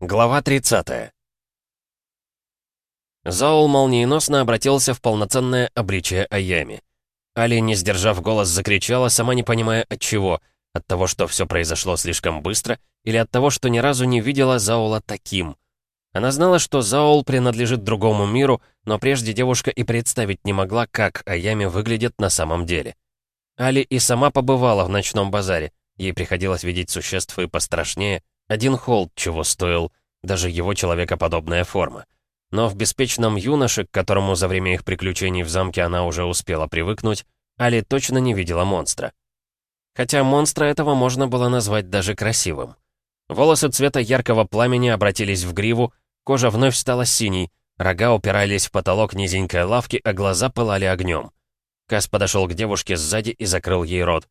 Глава 30. Заул молниеносно обратился в полноценное обличие Аями. Али, не сдержав голос, закричала, сама не понимая от чего. От того, что все произошло слишком быстро, или от того, что ни разу не видела Заула таким. Она знала, что Заул принадлежит другому миру, но прежде девушка и представить не могла, как Аями выглядит на самом деле. Али и сама побывала в ночном базаре. Ей приходилось видеть существ и пострашнее, один холд чего стоил, даже его человекоподобная форма. Но в беспечном юноше, к которому за время их приключений в замке она уже успела привыкнуть, Али точно не видела монстра. Хотя монстра этого можно было назвать даже красивым. Волосы цвета яркого пламени обратились в гриву, кожа вновь стала синей, рога упирались в потолок низенькой лавки, а глаза пылали огнем. Кас подошел к девушке сзади и закрыл ей рот.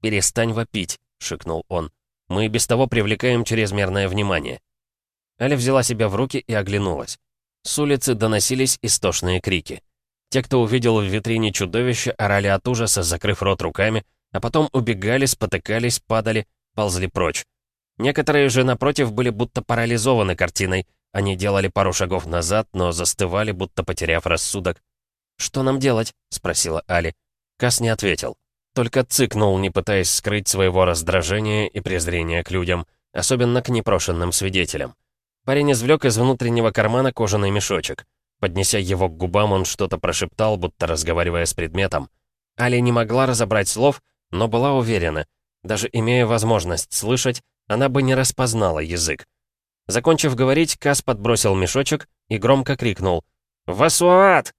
«Перестань вопить», — шикнул он. Мы и без того привлекаем чрезмерное внимание». Аля взяла себя в руки и оглянулась. С улицы доносились истошные крики. Те, кто увидел в витрине чудовище, орали от ужаса, закрыв рот руками, а потом убегали, спотыкались, падали, ползли прочь. Некоторые же, напротив, были будто парализованы картиной. Они делали пару шагов назад, но застывали, будто потеряв рассудок. «Что нам делать?» — спросила Али. Кас не ответил. Только цыкнул, не пытаясь скрыть своего раздражения и презрения к людям, особенно к непрошенным свидетелям. Парень извлек из внутреннего кармана кожаный мешочек. Поднеся его к губам, он что-то прошептал, будто разговаривая с предметом. Али не могла разобрать слов, но была уверена. Даже имея возможность слышать, она бы не распознала язык. Закончив говорить, Кас подбросил мешочек и громко крикнул «Васуат!».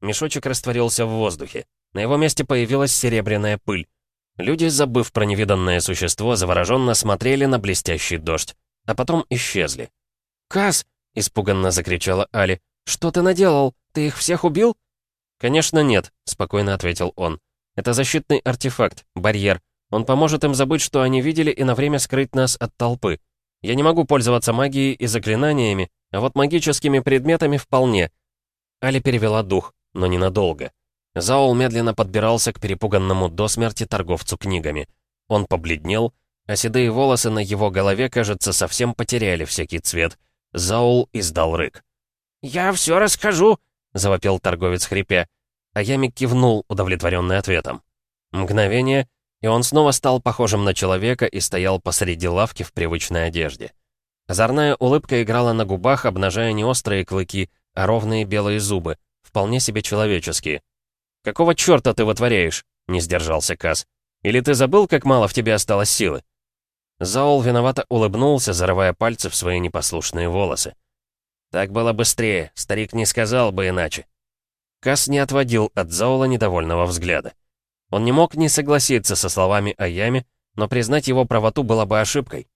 Мешочек растворился в воздухе. На его месте появилась серебряная пыль. Люди, забыв про невиданное существо, завороженно смотрели на блестящий дождь, а потом исчезли. «Каз!» — испуганно закричала Али. «Что ты наделал? Ты их всех убил?» «Конечно нет», — спокойно ответил он. «Это защитный артефакт, барьер. Он поможет им забыть, что они видели, и на время скрыть нас от толпы. Я не могу пользоваться магией и заклинаниями, а вот магическими предметами вполне». Али перевела дух, но ненадолго. Заул медленно подбирался к перепуганному до смерти торговцу книгами. Он побледнел, а седые волосы на его голове, кажется, совсем потеряли всякий цвет. Заул издал рык. «Я все расскажу!» — завопил торговец хрипя. А Ямик кивнул, удовлетворенный ответом. Мгновение, и он снова стал похожим на человека и стоял посреди лавки в привычной одежде. Озорная улыбка играла на губах, обнажая не острые клыки, а ровные белые зубы, вполне себе человеческие. «Какого черта ты вытворяешь?» — не сдержался Каз. «Или ты забыл, как мало в тебе осталось силы?» Заол виновато улыбнулся, зарывая пальцы в свои непослушные волосы. «Так было быстрее, старик не сказал бы иначе». Кас не отводил от Заола недовольного взгляда. Он не мог не согласиться со словами о яме, но признать его правоту было бы ошибкой.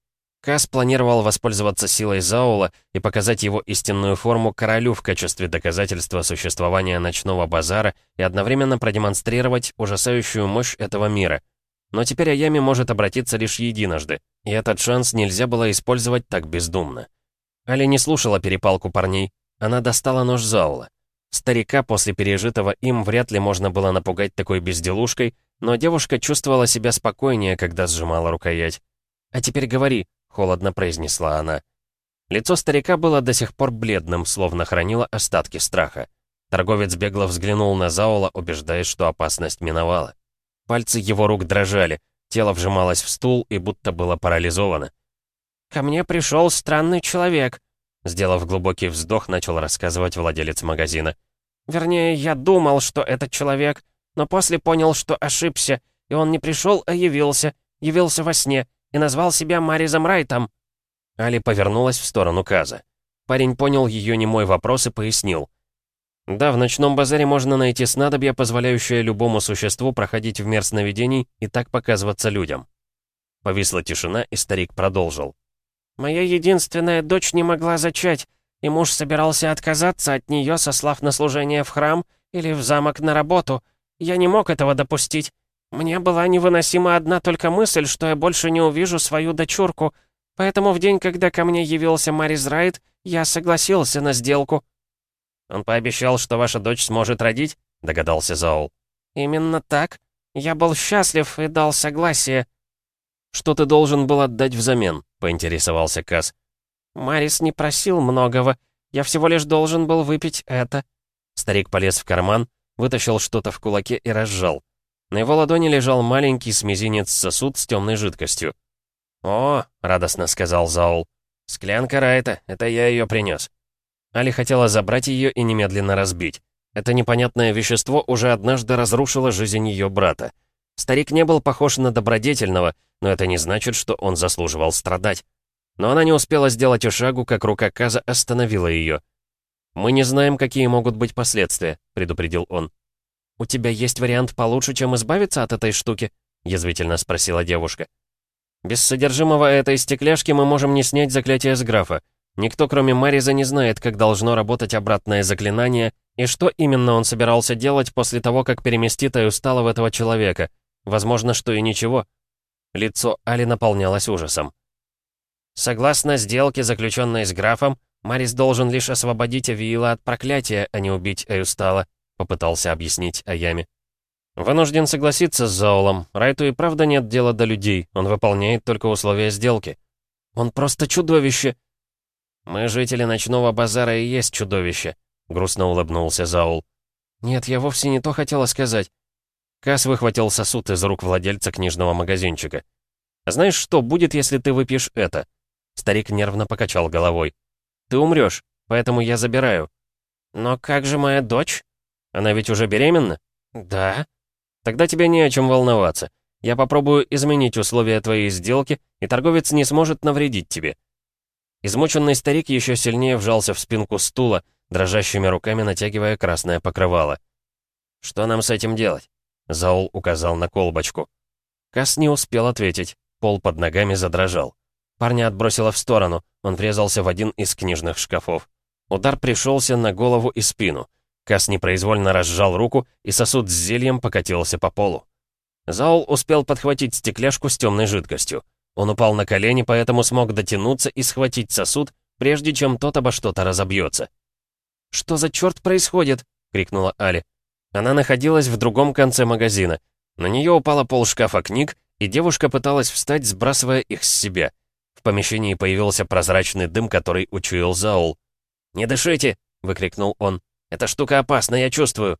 Кас планировал воспользоваться силой Заула и показать его истинную форму королю в качестве доказательства существования ночного базара и одновременно продемонстрировать ужасающую мощь этого мира. Но теперь Аями может обратиться лишь единожды, и этот шанс нельзя было использовать так бездумно. Али не слушала перепалку парней. Она достала нож Заула. Старика после пережитого им вряд ли можно было напугать такой безделушкой, но девушка чувствовала себя спокойнее, когда сжимала рукоять. «А теперь говори, холодно произнесла она. Лицо старика было до сих пор бледным, словно хранило остатки страха. Торговец бегло взглянул на Заула, убеждаясь, что опасность миновала. Пальцы его рук дрожали, тело вжималось в стул и будто было парализовано. «Ко мне пришел странный человек», — сделав глубокий вздох, начал рассказывать владелец магазина. «Вернее, я думал, что это человек, но после понял, что ошибся, и он не пришел, а явился, явился во сне и назвал себя Маризом Райтом». Али повернулась в сторону Каза. Парень понял ее немой вопрос и пояснил. «Да, в ночном базаре можно найти снадобье, позволяющее любому существу проходить в мир сновидений и так показываться людям». Повисла тишина, и старик продолжил. «Моя единственная дочь не могла зачать, и муж собирался отказаться от нее, сослав на служение в храм или в замок на работу. Я не мог этого допустить. Мне была невыносима одна только мысль, что я больше не увижу свою дочурку, поэтому в день, когда ко мне явился Марис Райт, я согласился на сделку». «Он пообещал, что ваша дочь сможет родить?» — догадался Заул. «Именно так. Я был счастлив и дал согласие». «Что ты должен был отдать взамен?» — поинтересовался Кас. «Марис не просил многого. Я всего лишь должен был выпить это». Старик полез в карман, вытащил что-то в кулаке и разжал. На его ладони лежал маленький с мизинец сосуд с темной жидкостью. «О!» — радостно сказал Заул. «Склянка Райта, это я ее принес. Али хотела забрать ее и немедленно разбить. Это непонятное вещество уже однажды разрушило жизнь ее брата. Старик не был похож на добродетельного, но это не значит, что он заслуживал страдать. Но она не успела сделать и шагу, как рука Каза остановила ее. «Мы не знаем, какие могут быть последствия», — предупредил он. «У тебя есть вариант получше, чем избавиться от этой штуки?» — язвительно спросила девушка. «Без содержимого этой стекляшки мы можем не снять заклятие с графа. Никто, кроме Мариза, не знает, как должно работать обратное заклинание и что именно он собирался делать после того, как переместит Аюстала в этого человека. Возможно, что и ничего». Лицо Али наполнялось ужасом. «Согласно сделке, заключенной с графом, Марис должен лишь освободить Авиила от проклятия, а не убить Эюстала», — попытался объяснить Аями. «Вынужден согласиться с Заолом. Райту и правда нет дела до людей. Он выполняет только условия сделки». «Он просто чудовище!» «Мы, жители ночного базара, и есть чудовище», — грустно улыбнулся Заул. «Нет, я вовсе не то хотела сказать». Кас выхватил сосуд из рук владельца книжного магазинчика. «Знаешь что будет, если ты выпьешь это?» Старик нервно покачал головой. Ты умрешь, поэтому я забираю». «Но как же моя дочь?» «Она ведь уже беременна?» «Да». «Тогда тебе не о чем волноваться. Я попробую изменить условия твоей сделки, и торговец не сможет навредить тебе». Измученный старик еще сильнее вжался в спинку стула, дрожащими руками натягивая красное покрывало. «Что нам с этим делать?» Заул указал на колбочку. Кас не успел ответить, пол под ногами задрожал. Парня отбросило в сторону, он врезался в один из книжных шкафов. Удар пришелся на голову и спину. Кас непроизвольно разжал руку, и сосуд с зельем покатился по полу. Заул успел подхватить стекляшку с темной жидкостью. Он упал на колени, поэтому смог дотянуться и схватить сосуд, прежде чем тот обо что-то разобьется. «Что за черт происходит?» — крикнула Али. Она находилась в другом конце магазина. На нее упала пол шкафа книг, и девушка пыталась встать, сбрасывая их с себя — в помещении появился прозрачный дым, который учуял Заул. «Не дышите!» — выкрикнул он. «Эта штука опасна, я чувствую!»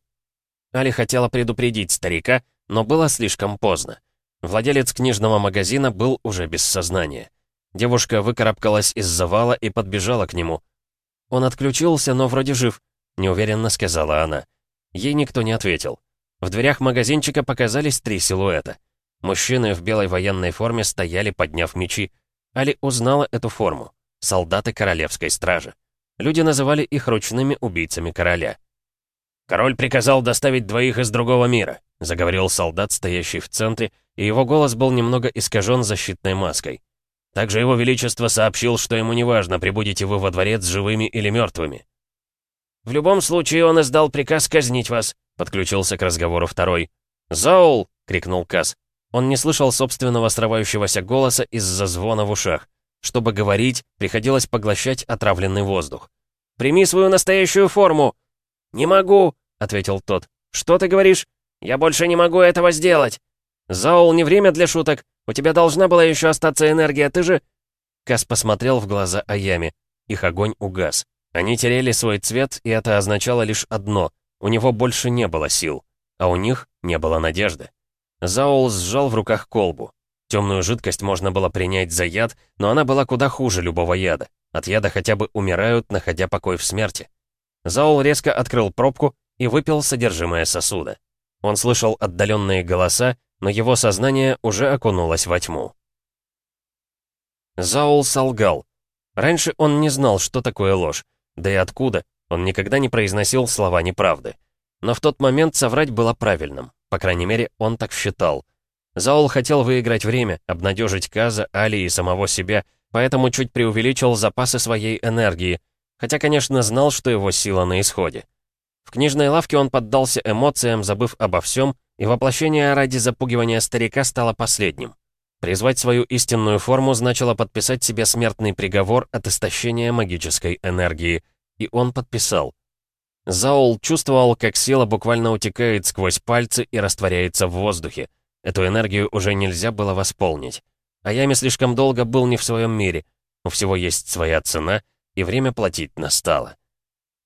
Али хотела предупредить старика, но было слишком поздно. Владелец книжного магазина был уже без сознания. Девушка выкарабкалась из завала и подбежала к нему. «Он отключился, но вроде жив», — неуверенно сказала она. Ей никто не ответил. В дверях магазинчика показались три силуэта. Мужчины в белой военной форме стояли, подняв мечи. Али узнала эту форму. Солдаты королевской стражи. Люди называли их ручными убийцами короля. «Король приказал доставить двоих из другого мира», — заговорил солдат, стоящий в центре, и его голос был немного искажен защитной маской. Также его величество сообщил, что ему не важно, прибудете вы во дворец живыми или мертвыми. «В любом случае он издал приказ казнить вас», — подключился к разговору второй. «Заул!» — крикнул Каз. Он не слышал собственного срывающегося голоса из-за звона в ушах. Чтобы говорить, приходилось поглощать отравленный воздух. «Прими свою настоящую форму!» «Не могу!» — ответил тот. «Что ты говоришь? Я больше не могу этого сделать!» «Заул, не время для шуток! У тебя должна была еще остаться энергия, ты же...» Кас посмотрел в глаза Аями. Их огонь угас. Они теряли свой цвет, и это означало лишь одно — у него больше не было сил, а у них не было надежды. Заул сжал в руках колбу. Темную жидкость можно было принять за яд, но она была куда хуже любого яда. От яда хотя бы умирают, находя покой в смерти. Заул резко открыл пробку и выпил содержимое сосуда. Он слышал отдаленные голоса, но его сознание уже окунулось во тьму. Заул солгал. Раньше он не знал, что такое ложь. Да и откуда, он никогда не произносил слова неправды. Но в тот момент соврать было правильным. По крайней мере, он так считал. Заул хотел выиграть время, обнадежить Каза, Али и самого себя, поэтому чуть преувеличил запасы своей энергии, хотя, конечно, знал, что его сила на исходе. В книжной лавке он поддался эмоциям, забыв обо всем, и воплощение ради запугивания старика стало последним. Призвать свою истинную форму значило подписать себе смертный приговор от истощения магической энергии, и он подписал. Заул чувствовал, как сила буквально утекает сквозь пальцы и растворяется в воздухе. Эту энергию уже нельзя было восполнить. Аями слишком долго был не в своем мире. У всего есть своя цена, и время платить настало.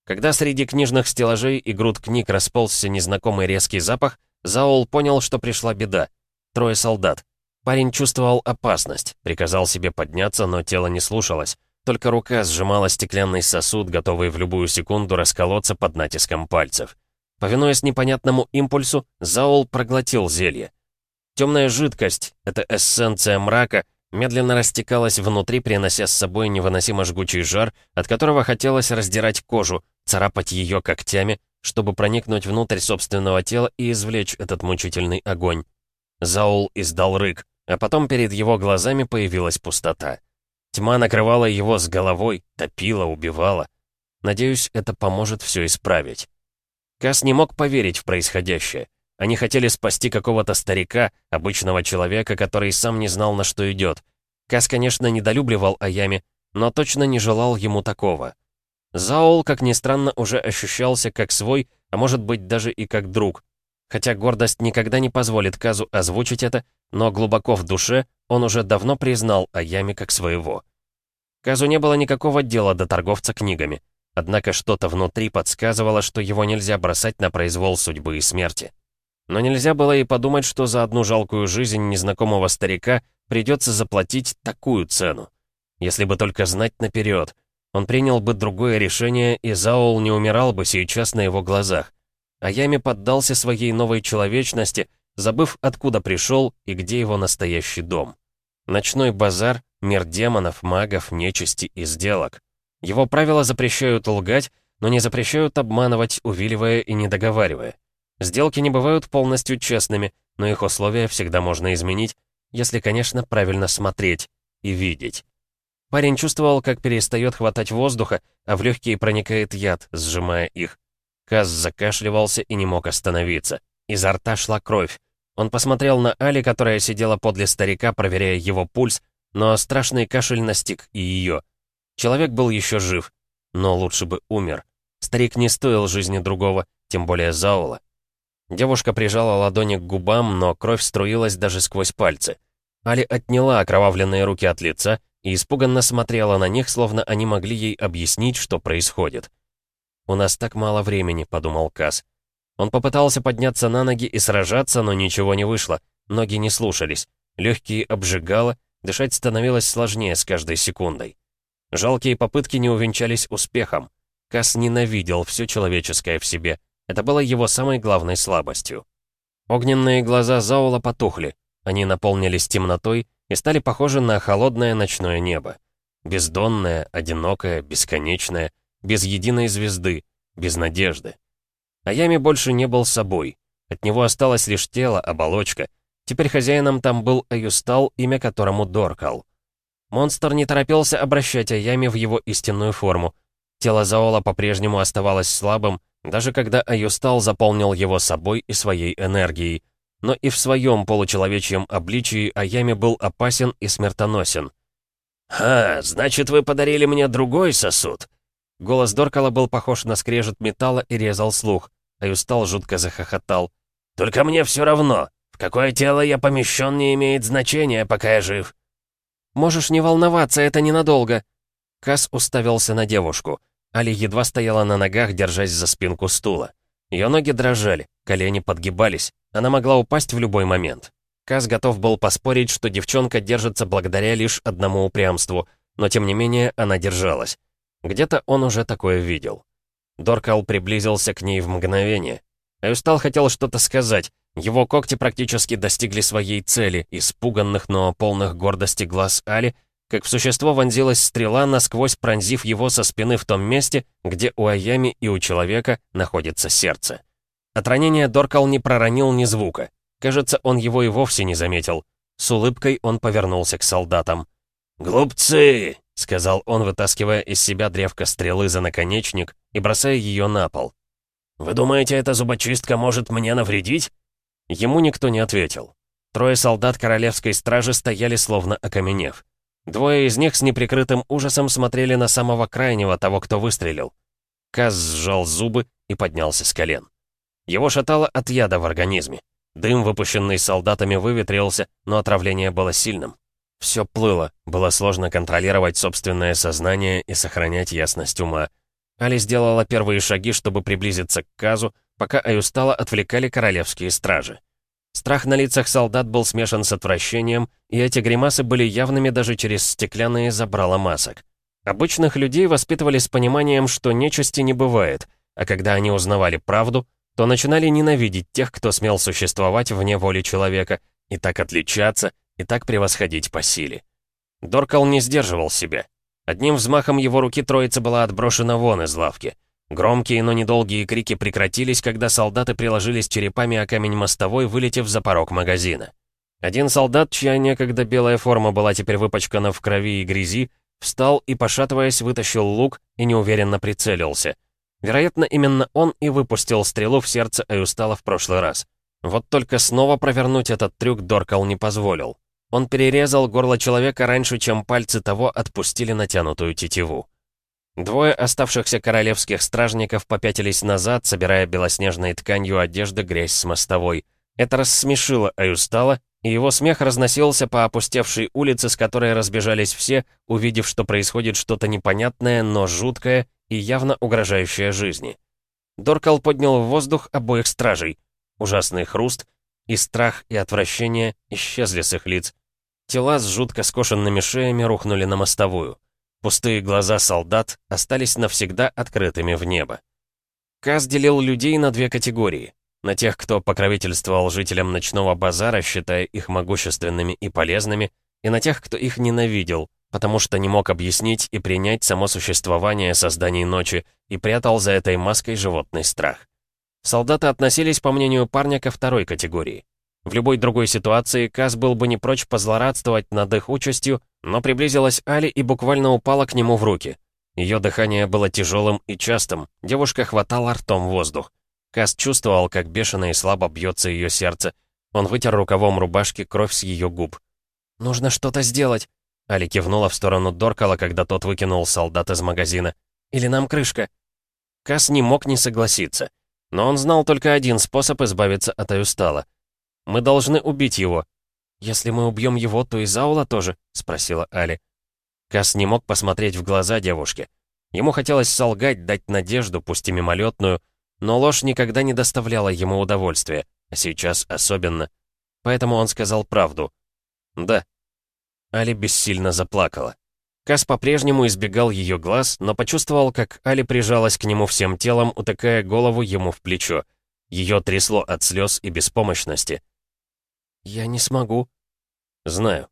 Когда среди книжных стеллажей и груд книг расползся незнакомый резкий запах, Заул понял, что пришла беда. Трое солдат. Парень чувствовал опасность, приказал себе подняться, но тело не слушалось. Только рука сжимала стеклянный сосуд, готовый в любую секунду расколоться под натиском пальцев. Повинуясь непонятному импульсу, Заул проглотил зелье. Темная жидкость, это эссенция мрака, медленно растекалась внутри, принося с собой невыносимо жгучий жар, от которого хотелось раздирать кожу, царапать ее когтями, чтобы проникнуть внутрь собственного тела и извлечь этот мучительный огонь. Заул издал рык, а потом перед его глазами появилась пустота. Тьма накрывала его с головой, топила, убивала. Надеюсь, это поможет все исправить. Кас не мог поверить в происходящее. Они хотели спасти какого-то старика, обычного человека, который сам не знал, на что идет. Кас, конечно, недолюбливал Аями, но точно не желал ему такого. Заул, как ни странно, уже ощущался как свой, а может быть даже и как друг. Хотя гордость никогда не позволит Казу озвучить это, но глубоко в душе он уже давно признал Аями как своего. Казу не было никакого дела до торговца книгами. Однако что-то внутри подсказывало, что его нельзя бросать на произвол судьбы и смерти. Но нельзя было и подумать, что за одну жалкую жизнь незнакомого старика придется заплатить такую цену. Если бы только знать наперед, он принял бы другое решение, и Заул не умирал бы сейчас на его глазах. Аями поддался своей новой человечности, забыв, откуда пришел и где его настоящий дом. Ночной базар — мир демонов, магов, нечисти и сделок. Его правила запрещают лгать, но не запрещают обманывать, увиливая и не договаривая. Сделки не бывают полностью честными, но их условия всегда можно изменить, если, конечно, правильно смотреть и видеть. Парень чувствовал, как перестает хватать воздуха, а в легкие проникает яд, сжимая их. Каз закашливался и не мог остановиться. Изо рта шла кровь. Он посмотрел на Али, которая сидела подле старика, проверяя его пульс, но страшный кашель настиг и ее. Человек был еще жив, но лучше бы умер. Старик не стоил жизни другого, тем более Заула. Девушка прижала ладони к губам, но кровь струилась даже сквозь пальцы. Али отняла окровавленные руки от лица и испуганно смотрела на них, словно они могли ей объяснить, что происходит. «У нас так мало времени», — подумал Кас. Он попытался подняться на ноги и сражаться, но ничего не вышло. Ноги не слушались. Легкие обжигало, дышать становилось сложнее с каждой секундой. Жалкие попытки не увенчались успехом. Кас ненавидел все человеческое в себе. Это было его самой главной слабостью. Огненные глаза Заула потухли. Они наполнились темнотой и стали похожи на холодное ночное небо. Бездонное, одинокое, бесконечное, без единой звезды, без надежды. Аями больше не был собой. От него осталось лишь тело, оболочка. Теперь хозяином там был Аюстал, имя которому Доркал. Монстр не торопился обращать Аями в его истинную форму. Тело Заола по-прежнему оставалось слабым, даже когда Аюстал заполнил его собой и своей энергией. Но и в своем получеловечьем обличии Аями был опасен и смертоносен. «Ха, значит, вы подарили мне другой сосуд?» Голос Доркала был похож на скрежет металла и резал слух. Аюстал жутко захохотал. «Только мне все равно. В какое тело я помещен, не имеет значения, пока я жив». «Можешь не волноваться, это ненадолго». Кас уставился на девушку. Али едва стояла на ногах, держась за спинку стула. Ее ноги дрожали, колени подгибались. Она могла упасть в любой момент. Кас готов был поспорить, что девчонка держится благодаря лишь одному упрямству, но тем не менее она держалась. Где-то он уже такое видел. Доркал приблизился к ней в мгновение. Аюстал хотел что-то сказать. Его когти практически достигли своей цели, испуганных, но полных гордости глаз Али, как в существо вонзилась стрела, насквозь пронзив его со спины в том месте, где у Аями и у человека находится сердце. От ранения Доркал не проронил ни звука. Кажется, он его и вовсе не заметил. С улыбкой он повернулся к солдатам. «Глупцы! — сказал он, вытаскивая из себя древко стрелы за наконечник и бросая ее на пол. «Вы думаете, эта зубочистка может мне навредить?» Ему никто не ответил. Трое солдат королевской стражи стояли словно окаменев. Двое из них с неприкрытым ужасом смотрели на самого крайнего, того, кто выстрелил. Каз сжал зубы и поднялся с колен. Его шатало от яда в организме. Дым, выпущенный солдатами, выветрился, но отравление было сильным. Все плыло, было сложно контролировать собственное сознание и сохранять ясность ума. Али сделала первые шаги, чтобы приблизиться к Казу, пока Аюстала отвлекали королевские стражи. Страх на лицах солдат был смешан с отвращением, и эти гримасы были явными даже через стеклянные забрала масок. Обычных людей воспитывали с пониманием, что нечисти не бывает, а когда они узнавали правду, то начинали ненавидеть тех, кто смел существовать вне воли человека, и так отличаться, и так превосходить по силе. Доркал не сдерживал себя. Одним взмахом его руки троица была отброшена вон из лавки. Громкие, но недолгие крики прекратились, когда солдаты приложились черепами о камень мостовой, вылетев за порог магазина. Один солдат, чья некогда белая форма была теперь выпачкана в крови и грязи, встал и, пошатываясь, вытащил лук и неуверенно прицелился. Вероятно, именно он и выпустил стрелу в сердце Аюстала в прошлый раз. Вот только снова провернуть этот трюк Доркал не позволил. Он перерезал горло человека раньше, чем пальцы того отпустили натянутую тетиву. Двое оставшихся королевских стражников попятились назад, собирая белоснежной тканью одежды грязь с мостовой. Это рассмешило Аюстала, и его смех разносился по опустевшей улице, с которой разбежались все, увидев, что происходит что-то непонятное, но жуткое и явно угрожающее жизни. Доркал поднял в воздух обоих стражей. Ужасный хруст, и страх, и отвращение исчезли с их лиц. Тела с жутко скошенными шеями рухнули на мостовую. Пустые глаза солдат остались навсегда открытыми в небо. Каз делил людей на две категории. На тех, кто покровительствовал жителям ночного базара, считая их могущественными и полезными, и на тех, кто их ненавидел, потому что не мог объяснить и принять само существование созданий ночи и прятал за этой маской животный страх. Солдаты относились, по мнению парня, ко второй категории. В любой другой ситуации Каз был бы не прочь позлорадствовать над их участью, но приблизилась Али и буквально упала к нему в руки. Ее дыхание было тяжелым и частым, девушка хватала ртом воздух. Каз чувствовал, как бешено и слабо бьется ее сердце. Он вытер рукавом рубашки кровь с ее губ. «Нужно что-то сделать!» Али кивнула в сторону Доркала, когда тот выкинул солдат из магазина. «Или нам крышка?» Каз не мог не согласиться. Но он знал только один способ избавиться от Аюстала — мы должны убить его». «Если мы убьем его, то и Заула тоже?» — спросила Али. Кас не мог посмотреть в глаза девушке. Ему хотелось солгать, дать надежду, пусть и мимолетную, но ложь никогда не доставляла ему удовольствия, а сейчас особенно. Поэтому он сказал правду. «Да». Али бессильно заплакала. Кас по-прежнему избегал ее глаз, но почувствовал, как Али прижалась к нему всем телом, утыкая голову ему в плечо. Ее трясло от слез и беспомощности. «Я не смогу». «Знаю».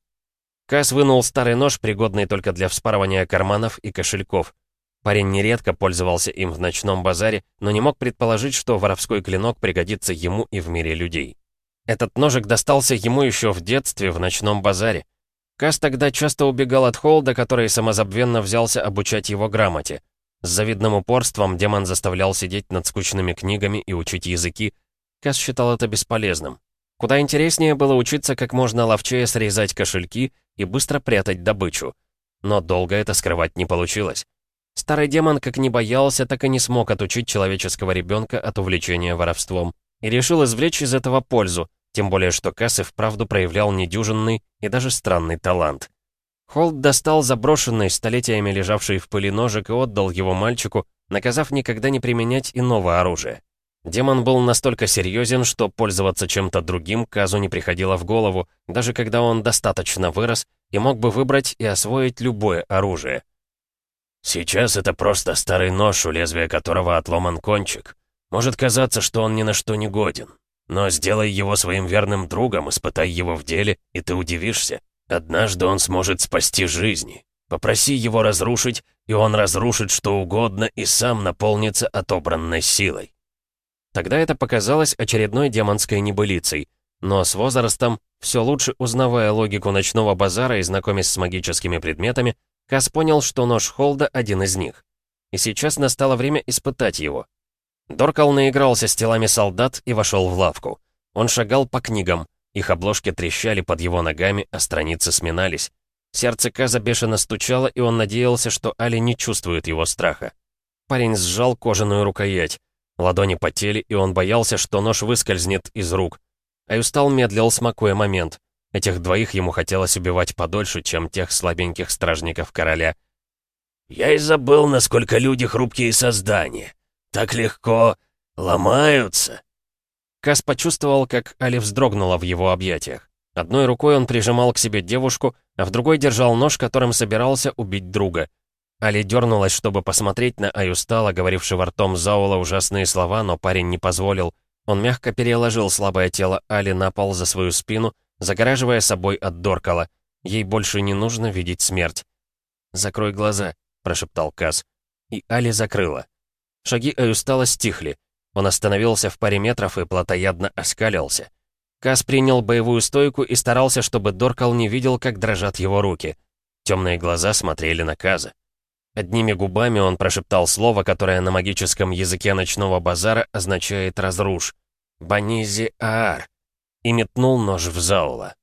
Кас вынул старый нож, пригодный только для вспарывания карманов и кошельков. Парень нередко пользовался им в ночном базаре, но не мог предположить, что воровской клинок пригодится ему и в мире людей. Этот ножик достался ему еще в детстве в ночном базаре. Кас тогда часто убегал от Холда, который самозабвенно взялся обучать его грамоте. С завидным упорством демон заставлял сидеть над скучными книгами и учить языки. Кас считал это бесполезным. Куда интереснее было учиться как можно ловчее срезать кошельки и быстро прятать добычу. Но долго это скрывать не получилось. Старый демон как не боялся, так и не смог отучить человеческого ребенка от увлечения воровством. И решил извлечь из этого пользу, тем более что Касс и вправду проявлял недюжинный и даже странный талант. Холд достал заброшенный, столетиями лежавший в пыли ножик и отдал его мальчику, наказав никогда не применять иного оружия. Демон был настолько серьезен, что пользоваться чем-то другим Казу не приходило в голову, даже когда он достаточно вырос и мог бы выбрать и освоить любое оружие. «Сейчас это просто старый нож, у лезвия которого отломан кончик. Может казаться, что он ни на что не годен. Но сделай его своим верным другом, испытай его в деле, и ты удивишься. Однажды он сможет спасти жизни. Попроси его разрушить, и он разрушит что угодно и сам наполнится отобранной силой. Тогда это показалось очередной демонской небылицей. Но с возрастом, все лучше узнавая логику ночного базара и знакомясь с магическими предметами, Кас понял, что нож Холда один из них. И сейчас настало время испытать его. Доркал наигрался с телами солдат и вошел в лавку. Он шагал по книгам, их обложки трещали под его ногами, а страницы сминались. Сердце Каза бешено стучало, и он надеялся, что Али не чувствует его страха. Парень сжал кожаную рукоять. Ладони потели, и он боялся, что нож выскользнет из рук. Аюстал медлил, смакуя момент. Этих двоих ему хотелось убивать подольше, чем тех слабеньких стражников короля. «Я и забыл, насколько люди хрупкие создания. Так легко ломаются». Кас почувствовал, как Али вздрогнула в его объятиях. Одной рукой он прижимал к себе девушку, а в другой держал нож, которым собирался убить друга. Али дернулась, чтобы посмотреть на Аюстала, говорившего ртом Заула ужасные слова, но парень не позволил. Он мягко переложил слабое тело Али на пол за свою спину, загораживая собой от Доркала. Ей больше не нужно видеть смерть. «Закрой глаза», — прошептал Каз. И Али закрыла. Шаги Аюстала стихли. Он остановился в паре метров и плотоядно оскалился. Каз принял боевую стойку и старался, чтобы Доркал не видел, как дрожат его руки. Темные глаза смотрели на Каза. Одними губами он прошептал слово, которое на магическом языке ночного базара означает «разруш». «Банизи Аар» и метнул нож в Заула.